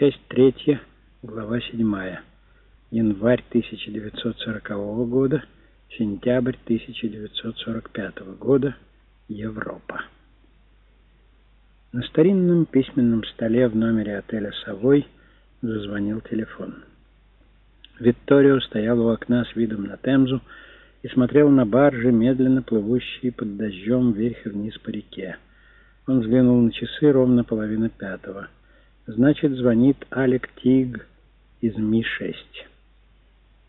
Часть третья, глава седьмая. Январь 1940 года, сентябрь 1945 года, Европа. На старинном письменном столе в номере отеля «Совой» зазвонил телефон. Витторио стоял у окна с видом на Темзу и смотрел на баржи, медленно плывущие под дождем вверх и вниз по реке. Он взглянул на часы ровно половина пятого. Значит, звонит Алек Тиг из Ми-6.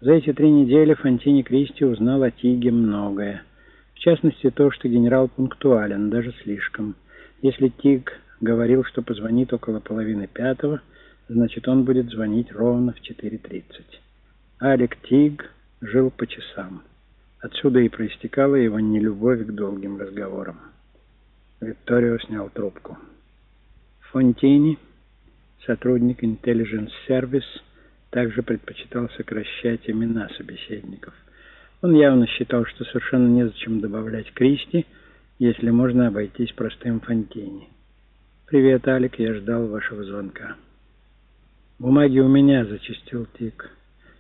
За эти три недели Фонтини Кристи узнал о Тиге многое. В частности, то, что генерал пунктуален, даже слишком. Если Тиг говорил, что позвонит около половины пятого, значит, он будет звонить ровно в 4.30. Алек Тиг жил по часам. Отсюда и проистекала его нелюбовь к долгим разговорам. Викторио снял трубку. Фонтини сотрудник Intelligence Service, также предпочитал сокращать имена собеседников. Он явно считал, что совершенно незачем добавлять Кристи, если можно обойтись простым Фонтини. «Привет, Алик, я ждал вашего звонка». «Бумаги у меня», — зачистил Тик.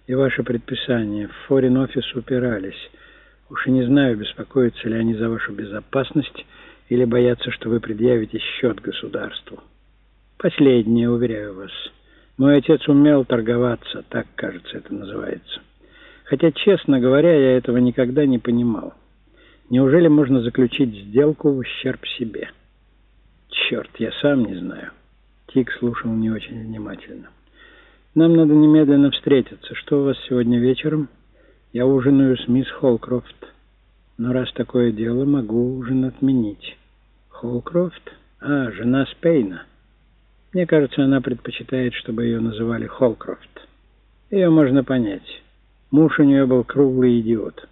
«И ваше предписание. В форин-офис упирались. Уж и не знаю, беспокоятся ли они за вашу безопасность или боятся, что вы предъявите счет государству». Последнее, уверяю вас. Мой отец умел торговаться, так, кажется, это называется. Хотя, честно говоря, я этого никогда не понимал. Неужели можно заключить сделку в ущерб себе? Черт, я сам не знаю. Тик слушал не очень внимательно. Нам надо немедленно встретиться. Что у вас сегодня вечером? Я ужинаю с мисс Холкрофт. Но раз такое дело, могу ужин отменить. Холкрофт? А, жена Спейна. Мне кажется, она предпочитает, чтобы ее называли Холкрофт. Ее можно понять. Муж у нее был круглый идиот.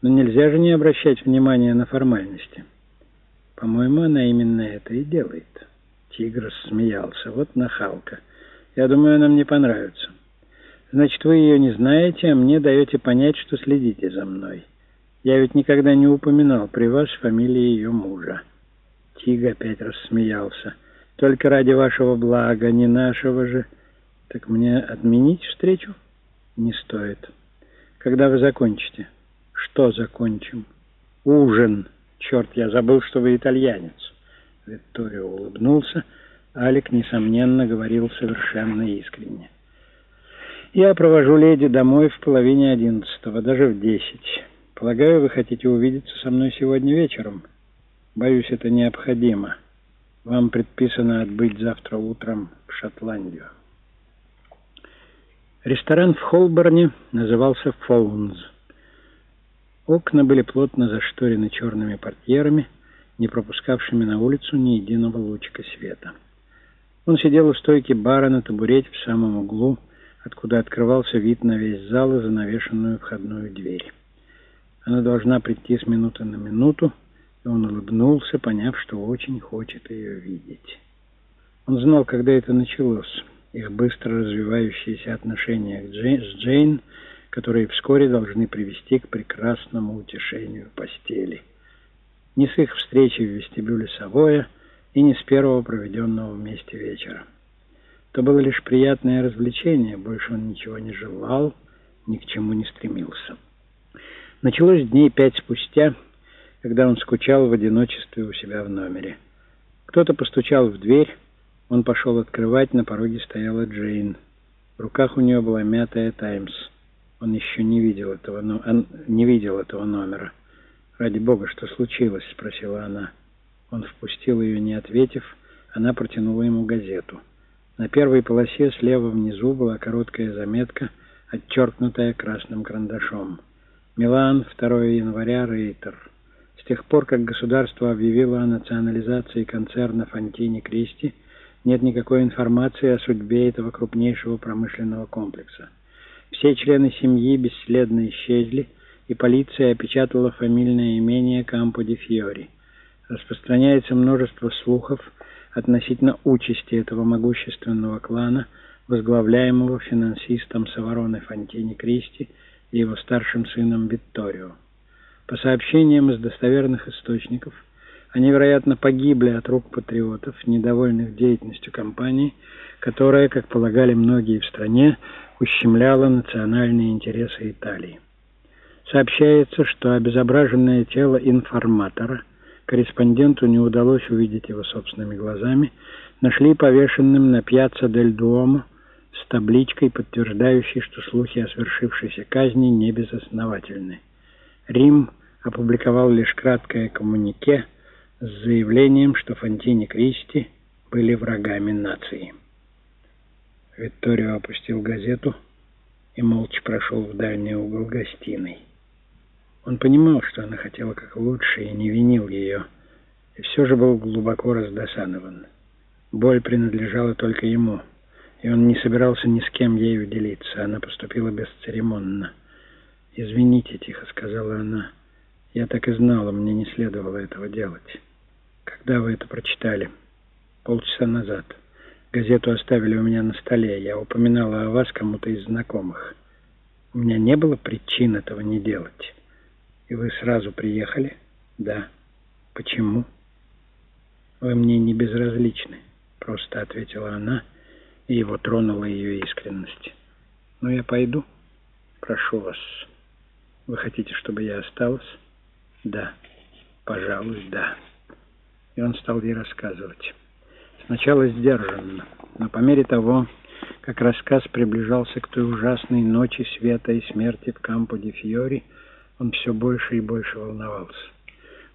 Но нельзя же не обращать внимания на формальности. По-моему, она именно это и делает. Тигр смеялся. Вот нахалка. Я думаю, она мне понравится. Значит, вы ее не знаете, а мне даете понять, что следите за мной. Я ведь никогда не упоминал при вас фамилии ее мужа. Тиг опять рассмеялся. Только ради вашего блага, не нашего же. Так мне отменить встречу? Не стоит. Когда вы закончите? Что закончим? Ужин. Черт, я забыл, что вы итальянец. Викторио улыбнулся. Алик, несомненно, говорил совершенно искренне. Я провожу леди домой в половине одиннадцатого, даже в десять. Полагаю, вы хотите увидеться со мной сегодня вечером? Боюсь, это необходимо. Вам предписано отбыть завтра утром в Шотландию. Ресторан в Холборне назывался «Фоунз». Окна были плотно зашторены черными портьерами, не пропускавшими на улицу ни единого лучика света. Он сидел у стойки бара на табурете в самом углу, откуда открывался вид на весь зал и занавешенную входную дверь. Она должна прийти с минуты на минуту, он улыбнулся, поняв, что очень хочет ее видеть. Он знал, когда это началось, их быстро развивающиеся отношения с Джейн, которые вскоре должны привести к прекрасному утешению постели. Не с их встречи в вестибюле Савоя и не с первого проведенного вместе вечера. То было лишь приятное развлечение, больше он ничего не желал, ни к чему не стремился. Началось дней пять спустя, когда он скучал в одиночестве у себя в номере. Кто-то постучал в дверь, он пошел открывать, на пороге стояла Джейн. В руках у нее была мятая «Таймс». Он еще не видел этого, но он не видел этого номера. «Ради бога, что случилось?» — спросила она. Он впустил ее, не ответив. Она протянула ему газету. На первой полосе слева внизу была короткая заметка, отчеркнутая красным карандашом. «Милан, 2 января, Рейтер». С тех пор, как государство объявило о национализации концерна Фонтини Кристи, нет никакой информации о судьбе этого крупнейшего промышленного комплекса. Все члены семьи бесследно исчезли, и полиция опечатала фамильное имение Кампо ди Фьори. Распространяется множество слухов относительно участи этого могущественного клана, возглавляемого финансистом Савароне Фонтини Кристи и его старшим сыном Витторио. По сообщениям из достоверных источников, Они, вероятно, погибли от рук патриотов, недовольных деятельностью компании, которая, как полагали многие в стране, ущемляла национальные интересы Италии. Сообщается, что обезображенное тело информатора, корреспонденту не удалось увидеть его собственными глазами, нашли повешенным на пьяцца дель Дуомо с табличкой, подтверждающей, что слухи о свершившейся казни не безосновательны. Рим опубликовал лишь краткое коммунике с заявлением, что Фонтини Кристи были врагами нации. Викторио опустил газету и молча прошел в дальний угол гостиной. Он понимал, что она хотела как лучше, и не винил ее, и все же был глубоко раздосадован. Боль принадлежала только ему, и он не собирался ни с кем ею делиться. Она поступила бесцеремонно. «Извините», — тихо сказала она, — «я так и знала, мне не следовало этого делать». «Когда вы это прочитали?» «Полчаса назад. Газету оставили у меня на столе. Я упоминала о вас кому-то из знакомых. У меня не было причин этого не делать». «И вы сразу приехали?» «Да». «Почему?» «Вы мне не безразличны», — просто ответила она, и его тронула ее искренность. «Ну, я пойду. Прошу вас. Вы хотите, чтобы я осталась?» «Да. Пожалуй, да». И он стал ей рассказывать. Сначала сдержанно, но по мере того, как рассказ приближался к той ужасной ночи света и смерти в Кампо-де-Фьори, он все больше и больше волновался.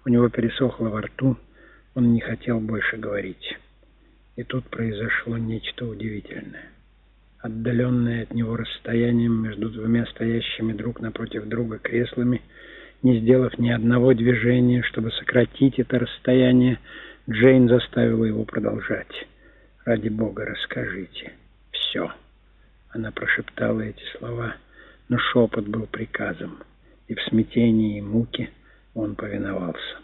У него пересохло во рту, он не хотел больше говорить. И тут произошло нечто удивительное. Отдаленное от него расстоянием между двумя стоящими друг напротив друга креслами, не сделав ни одного движения, чтобы сократить это расстояние, Джейн заставила его продолжать. «Ради Бога, расскажите. Все». Она прошептала эти слова, но шепот был приказом и в смятении и муке он повиновался.